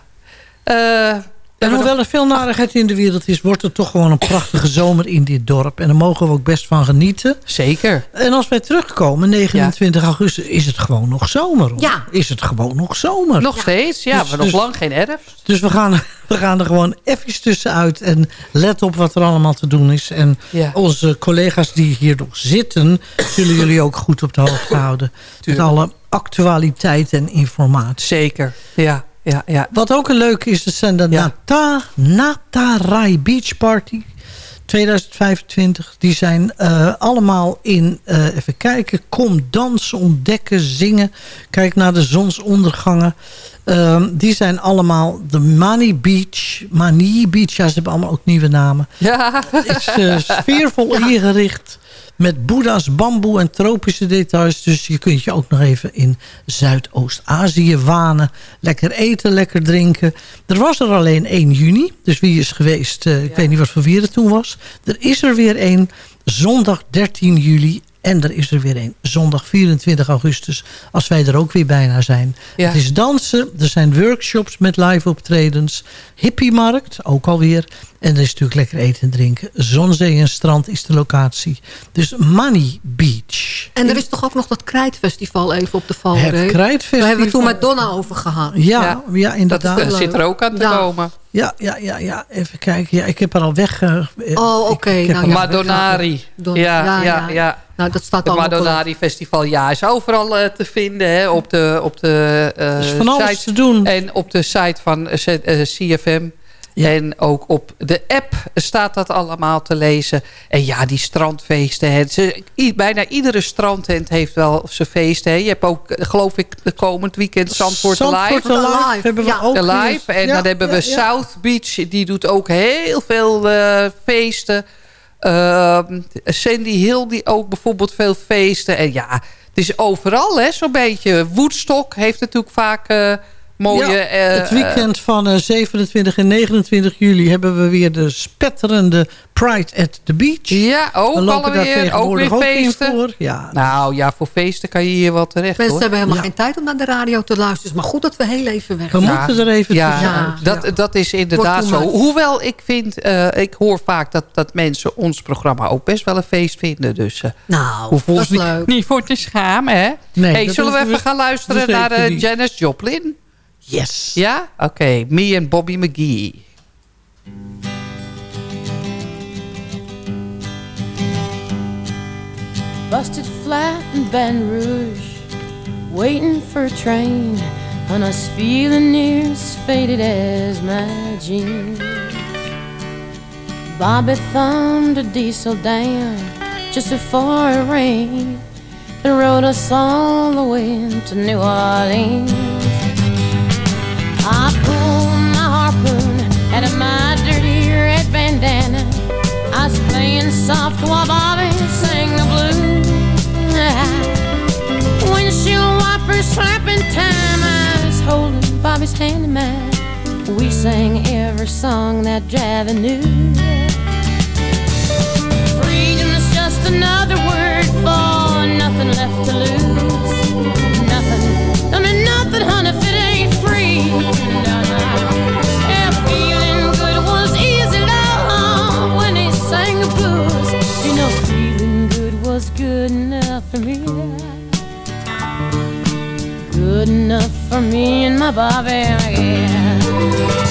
Er veel narigheid in de wereld is... wordt het toch gewoon een prachtige zomer in dit dorp. En daar mogen we ook best van genieten. Zeker. En als wij terugkomen, 29 augustus... is het gewoon nog zomer. hoor. Ja. Is het gewoon nog zomer. Nog steeds, ja. Dus- maar nog dus- lang geen herfst. Dus we gaan, we gaan er gewoon even tussenuit. En let op wat er allemaal te doen is. En Ja. onze collega's die hier nog zitten... zullen jullie ook goed op de hoogte houden. Met Tuurlijk. alle actualiteit en informatie. Zeker, ja. Ja, ja. Wat ook een leuke is, dat zijn de Nata, Natarai Beach Party 2025. Die zijn eh, allemaal in, eh, even kijken, kom dansen, ontdekken, zingen. Kijk naar de zonsondergangen. Ehm, die zijn allemaal de Mani Beach, Mani Beach. Ja, ze hebben allemaal ook nieuwe namen. Ja. is eh, sfeervol ingericht. Met boeddha's, bamboe en tropische details. Dus je kunt je ook nog even in Zuidoost-Azië wanen. Lekker eten, lekker drinken. Er was er alleen 1 juni. Dus wie is geweest? eh, ik weet niet wat voor weer het toen was. Er is er weer één. Zondag 13 juli. En er is er weer een. Zondag 24 augustus. Als wij er ook weer bijna zijn. Ja. Het is dansen. Er zijn workshops met live optredens. Hippiemarkt. Ook alweer. En er is natuurlijk lekker eten en drinken. Zonzee en strand is de locatie. Dus Money Beach. En er is toch ook nog dat krijtfestival even op de valreep. Het krijtfestival. Daar hebben we toen met Donna over gehad. Ja, ja, inderdaad. Dat eh, zit er ook aan te Ja. komen. Ja, ja, ja, ja. Even kijken. Ja, ik heb er al weg. eh, Oh, ik- oké. heb Nou, ja, Madonari. Don- ja, ja, ja, ja. ja. Nou, dat staat Het Madonari Festival, ja, is overal eh, te vinden hè, op de, op de eh, is van alles site. te doen. En op de site van eh, eh, CFM. En ook op de app staat dat allemaal te lezen. En ja, die strandfeesten. Hè. Ze, bijna iedere strandtent heeft wel zijn feesten. Hè. Je hebt ook, geloof ik, de komend weekend Zandvoort, Zandvoort Live. Alive hebben we Ja. ook live. En Ja, dan hebben we ja, ja. South Beach. Die doet ook heel veel eh, feesten. Ehm, Sandy Hill die ook bijvoorbeeld veel feesten. En ja, het is overal hè, zo'n beetje. Woodstock heeft natuurlijk vaak eh, mooie... Ja, eh, het weekend van eh, 27 en 29 juli hebben we weer de spetterende Pride at the Beach. Ja, ook We lopen daar alweer. Ook weer feesten. voor. Ja, Nou ja, voor feesten kan je hier wel terecht Mensen hoor. hebben helemaal Ja. geen tijd om naar de radio te luisteren. Het is maar goed dat we heel even weg we moeten er even Ja, dat, dat is inderdaad zo. Hoewel ik vind, eh, ik hoor vaak dat, dat mensen ons programma ook best wel een feest vinden. Dus eh Nou, dat is niet, leuk. niet voor te schamen, hè? Nee, hey, zullen we even we- gaan luisteren naar eh, niet. Janis Joplin? Yes. Ja? Oké, me and Bobby McGee. Busted flat in Baton Rouge, waiting for a train, and I was feeling near as faded as my jeans. Bobby thumbed a diesel down just before it rained and rode us all the way to New Orleans. My harpoon my dirty red bandana. I was playing soft while Bobby sang the blues. Windshield wipers slapping time. I was holding Bobby's hand in mine. We sang every song that Javi knew. Freedom's just another word for nothing left to lose. Nothing, I mean nothing, honey, if it ain't free. Good enough for me. Good enough for me and my Bobby, yeah.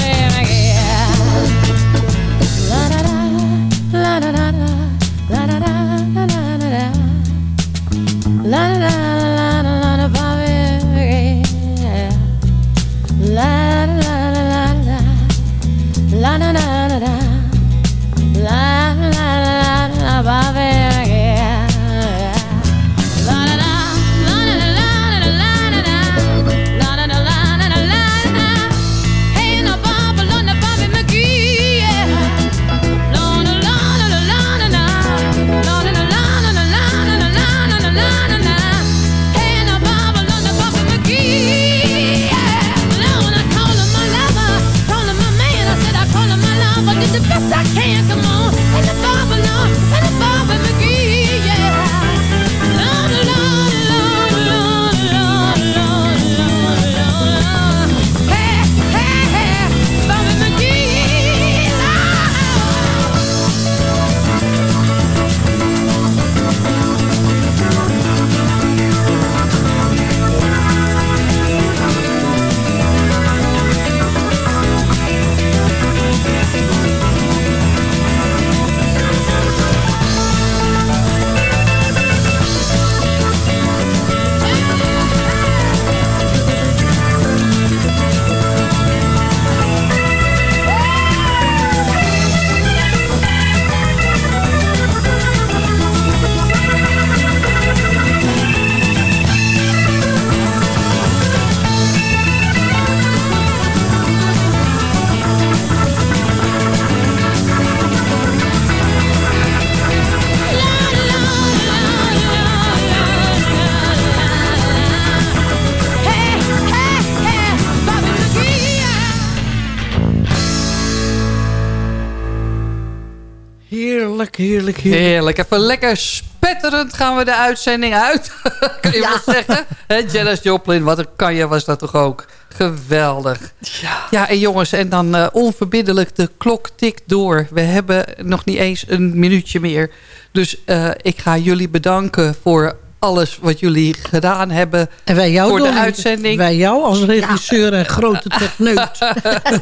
Heerlijk, heerlijk, heerlijk. Even lekker spetterend gaan we de uitzending uit. kan je wel zeggen. Hè, Janis Joplin, wat een kanje was dat toch ook. Geweldig. Ja, ja en jongens, en dan eh, onverbiddelijk de klok tikt door. We hebben nog niet eens een minuutje meer. Dus eh, ik ga jullie bedanken voor alles wat jullie gedaan hebben En wij jou, voor de uitzending. Wij jou als regisseur en grote techneut.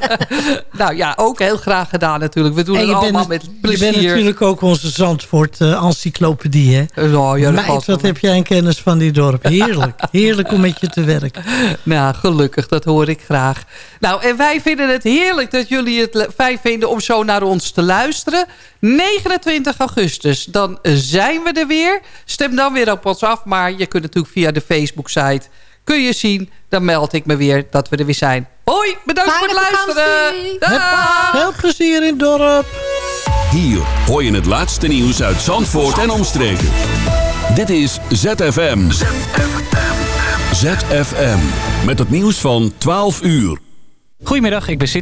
nou ja, ook heel graag gedaan natuurlijk. We doen En het je allemaal bent, met je plezier. bent natuurlijk ook onze Zandvoort eh, encyclopedie, hè? Oh, ja, dat Meid, wat heb jij een kennis van die dorp. Heerlijk. Heerlijk om met je te werken. Nou, gelukkig, dat hoor ik graag. Nou, en wij vinden het heerlijk dat jullie het fijn vinden om zo naar ons te luisteren. 29 augustus, dan zijn we er weer. Stem dan weer op ons af, maar je kunt natuurlijk via de Facebook-site... kun je zien, dan meld ik me weer dat we er weer zijn. Hoi, bedankt voor het luisteren. Dag. Veel plezier in het dorp. Hier hoor je het laatste nieuws uit Zandvoort en omstreken. Dit is ZFM. ZFM. Met het nieuws van 12 uur. Goedemiddag, ik ben Sid.